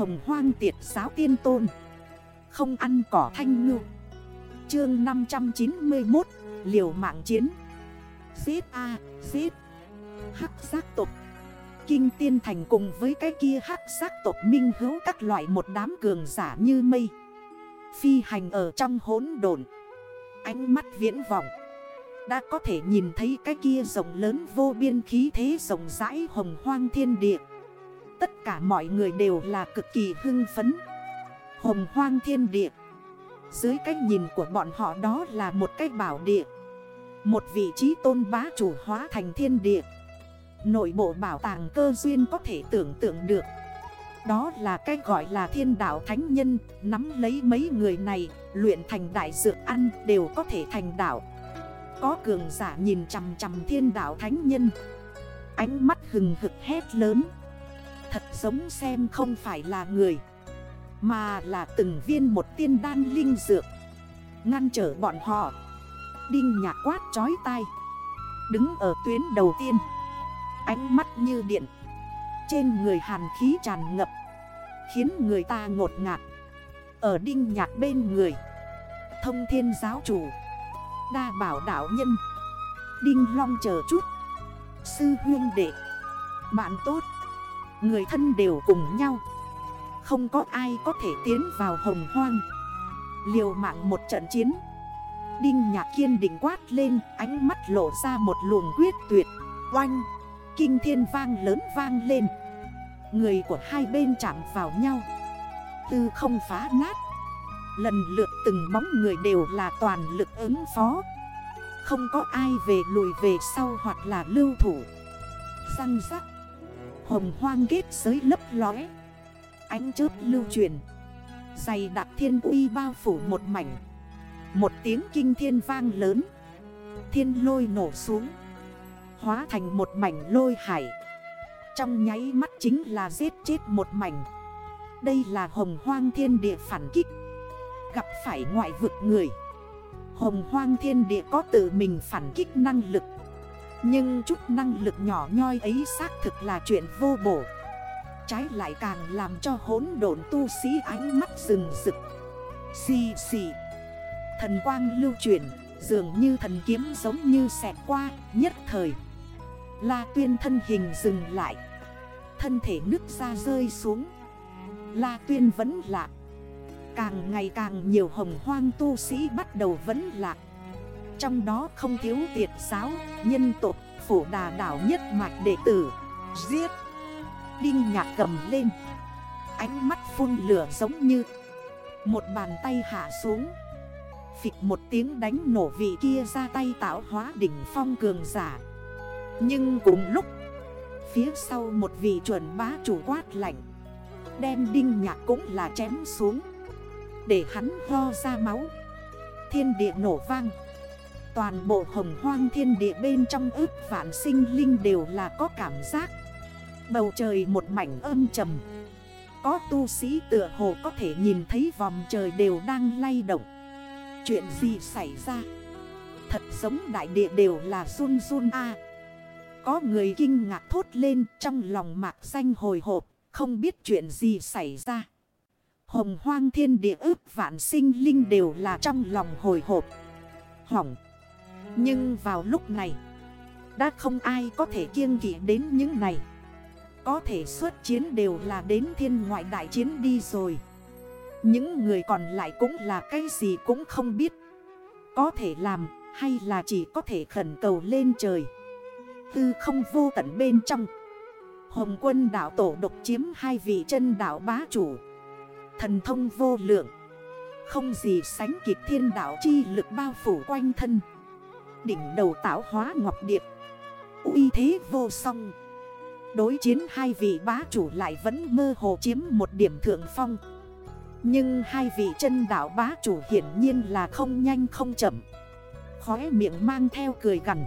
Hồng hoang tiệt giáo tiên tôn. Không ăn cỏ thanh ngư. Chương 591 Liều mạng chiến. Xếp A, xếp Hắc giác tộc. Kinh tiên thành cùng với cái kia hắc giác tộc minh hữu các loại một đám cường giả như mây. Phi hành ở trong hốn đồn Ánh mắt viễn vọng. Đã có thể nhìn thấy cái kia rộng lớn vô biên khí thế rộng rãi hồng hoang thiên địa. Tất cả mọi người đều là cực kỳ hưng phấn. Hồng hoang thiên địa. Dưới cách nhìn của bọn họ đó là một cái bảo địa. Một vị trí tôn bá chủ hóa thành thiên địa. Nội bộ bảo tàng cơ duyên có thể tưởng tượng được. Đó là cái gọi là thiên đạo thánh nhân, Nắm lấy mấy người này, Luyện thành đại dược ăn đều có thể thành đạo. Có cường giả nhìn chằm chằm thiên đạo thánh nhân. Ánh mắt hừng hực hét lớn. Thật giống xem không phải là người, Mà là từng viên một tiên đan linh dược, Ngăn trở bọn họ. Đinh nhạc quát chói tai, Đứng ở tuyến đầu tiên, Ánh mắt như điện, Trên người hàn khí tràn ngập, Khiến người ta ngột ngạt. Ở đinh nhạc bên người, Thông thiên giáo chủ, Đa bảo đảo nhân, Đinh long chờ chút, Sư huyên đệ, Bạn tốt. Người thân đều cùng nhau. Không có ai có thể tiến vào hồng hoang. Liều mạng một trận chiến. Đinh nhạc kiên định quát lên, Ánh mắt lộ ra một luồng quyết tuyệt. Oanh! Kinh thiên vang lớn vang lên. Người của hai bên chạm vào nhau. Tư không phá nát. Lần lượt từng bóng người đều là toàn lực ứng phó. Không có ai về lùi về sau hoặc là lưu thủ. Răng rắc. Hồng hoang kết giới lấp lóe Ánh chớp lưu truyền. Dày đặc thiên uy bao phủ một mảnh. Một tiếng kinh thiên vang lớn. Thiên lôi nổ xuống. Hóa thành một mảnh lôi hải. Trong nháy mắt chính là giết chết một mảnh. Đây là hồng hoang thiên địa phản kích. Gặp phải ngoại vực người. Hồng hoang thiên địa có tự mình phản kích năng lực. Nhưng chút năng lực nhỏ nhoi ấy xác thực là chuyện vô bổ. Trái lại càng làm cho hốn độn tu sĩ ánh mắt rừng rực. Xì xì. Thần quang lưu chuyển Dường như thần kiếm giống như xẹt qua, Nhất thời. La tuyên thân hình dừng lại. Thân thể nước ra rơi xuống. La tuyên vẫn lạc. Càng ngày càng nhiều hồng hoang tu sĩ bắt đầu vẫn lạc. Trong đó không thiếu tiệt giáo, nhân tộc, phủ đà đảo nhất mạch đệ tử. Giết! Đinh nhạc cầm lên. Ánh mắt phun lửa giống như Một bàn tay hạ xuống. Phịch một tiếng đánh nổ vị kia ra tay tạo hóa đỉnh phong cường giả. Nhưng cùng lúc Phía sau một vị chuẩn bá chủ quát lạnh. Đem đinh nhạc cũng là chém xuống. Để hắn ho ra máu. Thiên địa nổ vang. Toàn bộ hồng hoang thiên địa bên trong ước vạn sinh linh đều là có cảm giác. Bầu trời một mảnh âm trầm. Có tu sĩ tựa hồ có thể nhìn thấy vòng trời đều đang lay động. Chuyện gì xảy ra? Thật giống đại địa đều là run run a. Có người kinh ngạc thốt lên trong lòng mạc xanh hồi hộp, Không biết chuyện gì xảy ra. Hồng hoang thiên địa ước vạn sinh linh đều là trong lòng hồi hộp. Hỏng. Nhưng vào lúc này, Đã không ai có thể kiêng kỷ đến những này. Có thể xuất chiến đều là đến thiên ngoại đại chiến đi rồi. Những người còn lại cũng là cái gì cũng không biết. Có thể làm hay là chỉ có thể khẩn cầu lên trời. Tư không vô tận bên trong. Hồng quân đảo tổ độc chiếm hai vị chân đảo bá chủ. Thần thông vô lượng. Không gì sánh kịp thiên đảo chi lực bao phủ quanh thân. Đỉnh đầu tạo hóa ngọc điệp. Uy thế vô song. Đối chiến hai vị bá chủ lại vẫn mơ hồ chiếm một điểm thượng phong. Nhưng hai vị chân đảo bá chủ hiển nhiên là không nhanh không chậm. Khóe miệng mang theo cười gần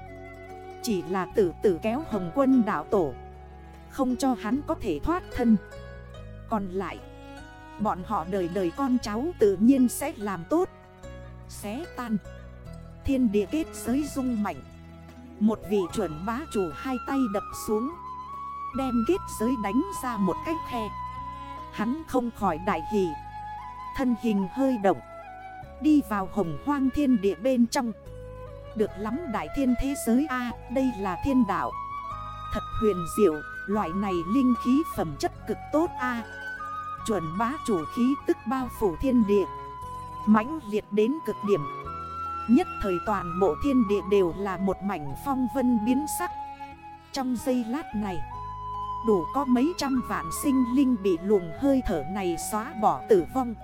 Chỉ là tử tử kéo hồng quân đảo tổ. Không cho hắn có thể thoát thân. Còn lại, Bọn họ đời đời con cháu tự nhiên sẽ làm tốt. Xé tan. Thiên địa kết giới rung mạnh. Một vị chuẩn bá chủ hai tay đập xuống. Đem kết giới đánh ra một cách khe. Hắn không khỏi đại hỷ Thân hình hơi động. Đi vào hồng hoang thiên địa bên trong. Được lắm đại thiên thế giới A, Đây là thiên đạo. Thật huyền diệu, Loại này linh khí phẩm chất cực tốt A. Chuẩn bá chủ khí tức bao phủ thiên địa. Mãnh liệt đến cực điểm. Nhất thời toàn bộ thiên địa đều là một mảnh phong vân biến sắc. Trong giây lát này, Đủ có mấy trăm vạn sinh linh bị luồng hơi thở này xóa bỏ tử vong.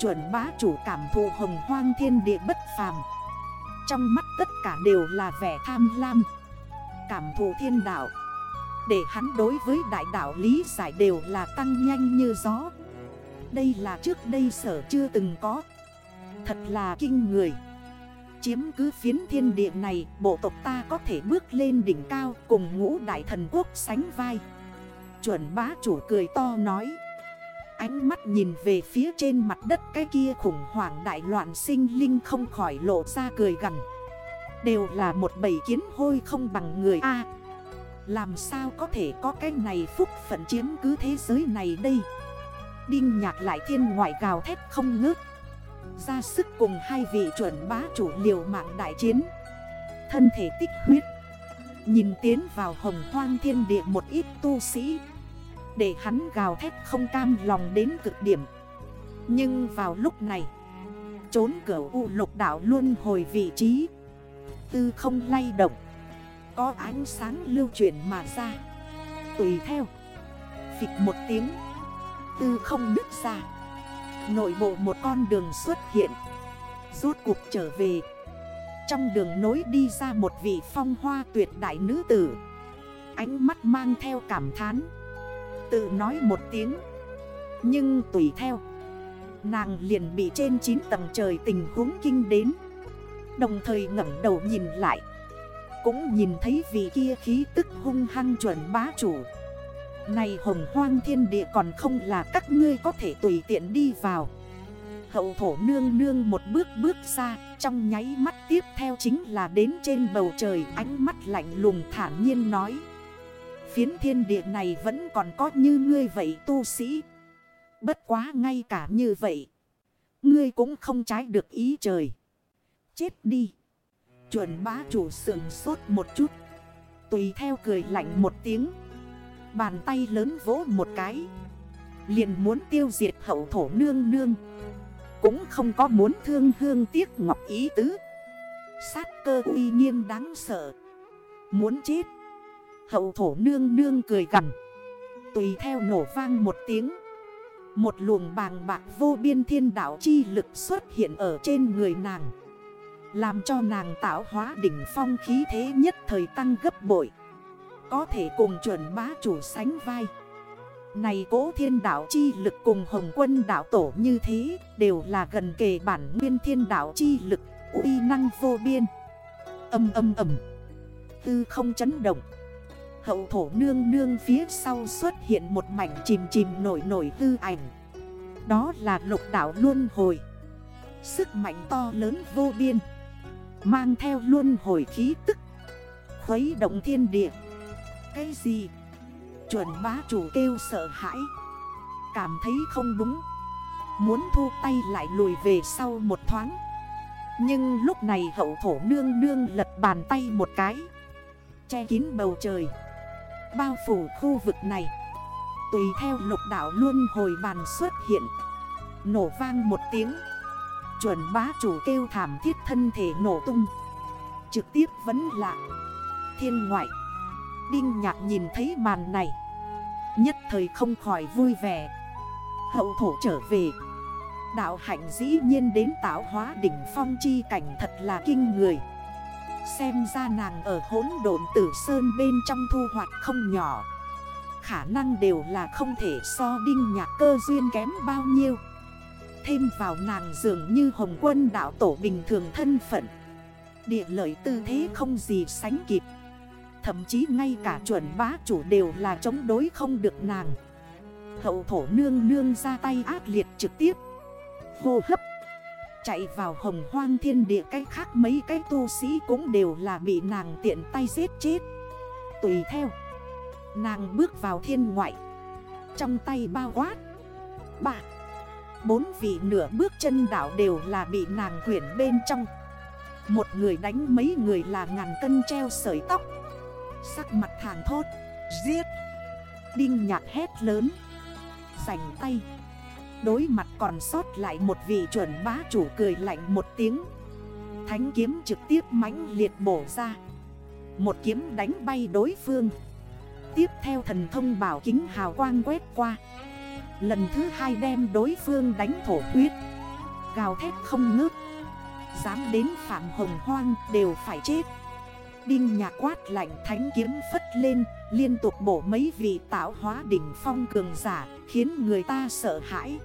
Chuẩn bá chủ cảm thụ hồng hoang thiên địa bất phàm. Trong mắt tất cả đều là vẻ tham lam. Cảm thụ thiên đạo. Để hắn đối với đại đạo lý giải đều là tăng nhanh như gió. Đây là trước đây sở chưa từng có. Thật là kinh người. Chiếm cứ phiến thiên địa này, Bộ tộc ta có thể bước lên đỉnh cao Cùng ngũ đại thần quốc sánh vai. Chuẩn bá chủ cười to nói. Ánh mắt nhìn về phía trên mặt đất cái kia khủng hoảng đại loạn sinh linh không khỏi lộ ra cười gần Đều là một bầy kiến hôi không bằng người A. Làm sao có thể có cái này phúc phận chiếm cứ thế giới này đây? Đinh nhạc lại thiên ngoại gào thét không ngớt ra sức cùng hai vị chuẩn bá chủ liều mạng đại chiến. Thân thể tích huyết. Nhìn tiến vào hồng hoang thiên địa một ít tu sĩ. Để hắn gào thét không cam lòng đến cực điểm. Nhưng vào lúc này, Trốn cửa u lục đảo luôn hồi vị trí. Tư không lay động. Có ánh sáng lưu chuyển mà ra. Tùy theo. Phịch một tiếng. Tư không nứt ra. Nội bộ một con đường xuất hiện. Rốt cuộc trở về. Trong đường nối đi ra một vị phong hoa tuyệt đại nữ tử. Ánh mắt mang theo cảm thán. Tự nói một tiếng. Nhưng tùy theo. Nàng liền bị trên 9 tầng trời tình huống kinh đến. Đồng thời ngẩn đầu nhìn lại. Cũng nhìn thấy vị kia khí tức hung hăng chuẩn bá chủ này hồng hoang thiên địa còn không là các ngươi có thể tùy tiện đi vào. Hậu thổ nương nương một bước bước ra Trong nháy mắt tiếp theo chính là đến trên bầu trời, Ánh mắt lạnh lùng thản nhiên nói. Phiến thiên địa này vẫn còn có như ngươi vậy tu sĩ. Bất quá ngay cả như vậy, Ngươi cũng không trái được ý trời. Chết đi. Chuẩn bá chủ sườn sốt một chút. Tùy theo cười lạnh một tiếng. Bàn tay lớn vỗ một cái. Liền muốn tiêu diệt hậu thổ nương nương. Cũng không có muốn thương hương tiếc ngọc ý tứ. Sát cơ uy nghiêm đáng sợ. Muốn chết. Hậu thổ nương nương cười gần Tùy theo nổ vang một tiếng. Một luồng bàng bạc vô biên thiên đảo chi lực xuất hiện ở trên người nàng. Làm cho nàng tạo hóa đỉnh phong khí thế nhất thời tăng gấp bội có thể cùng chuẩn bá chủ sánh vai. Này cố thiên đảo chi lực cùng hồng quân đảo tổ như thế, Đều là gần kề bản nguyên thiên đảo chi lực, uy năng vô biên. Âm âm âm Tư không chấn động. Hậu thổ nương nương phía sau xuất hiện một mảnh chìm chìm nổi nổi tư ảnh. Đó là lục đảo luân hồi. Sức mạnh to lớn vô biên. Mang theo luân hồi khí tức. Khuấy động thiên địa cái gì? Chuẩn bá chủ kêu sợ hãi. Cảm thấy không đúng. Muốn thu tay lại lùi về sau một thoáng. Nhưng lúc này hậu thổ nương nương lật bàn tay một cái. Che kín bầu trời. Bao phủ khu vực này. Tùy theo lục đảo luôn hồi bàn xuất hiện. Nổ vang một tiếng. Chuẩn bá chủ kêu thảm thiết thân thể nổ tung. Trực tiếp vẫn là Thiên ngoại. Đinh nhạc nhìn thấy màn này, Nhất thời không khỏi vui vẻ. Hậu thổ trở về. Đạo hạnh dĩ nhiên đến tạo hóa đỉnh phong chi cảnh thật là kinh người. Xem ra nàng ở hốn độn tử sơn bên trong thu hoạch không nhỏ. Khả năng đều là không thể so đinh nhạc cơ duyên kém bao nhiêu. Thêm vào nàng dường như hồng quân đạo tổ bình thường thân phận. Địa lợi tư thế không gì sánh kịp. Thậm chí ngay cả chuẩn bá chủ đều là chống đối không được nàng. Hậu thổ nương nương ra tay ác liệt trực tiếp. Hô hấp. Chạy vào hồng hoang thiên địa cách khác mấy cái tu sĩ cũng đều là bị nàng tiện tay giết chết. Tùy theo. Nàng bước vào thiên ngoại. Trong tay bao quát. Bà Bốn vị nửa bước chân đảo đều là bị nàng quyển bên trong. Một người đánh mấy người là ngàn cân treo sợi tóc. Sắc mặt thàng thốt. Giết. Đinh nhạc hét lớn. Sành tay. Đối mặt còn sót lại một vị chuẩn bá chủ cười lạnh một tiếng. Thánh kiếm trực tiếp mãnh liệt bổ ra. Một kiếm đánh bay đối phương. Tiếp theo thần thông bảo kính hào quang quét qua. Lần thứ hai đem đối phương đánh thổ huyết. Gào thét không ngớt. Dám đến phạm hồng hoang đều phải chết. Đinh nhạc quát lạnh thánh kiếm phất lên, Liên tục bổ mấy vị tạo hóa đỉnh phong cường giả, Khiến người ta sợ hãi.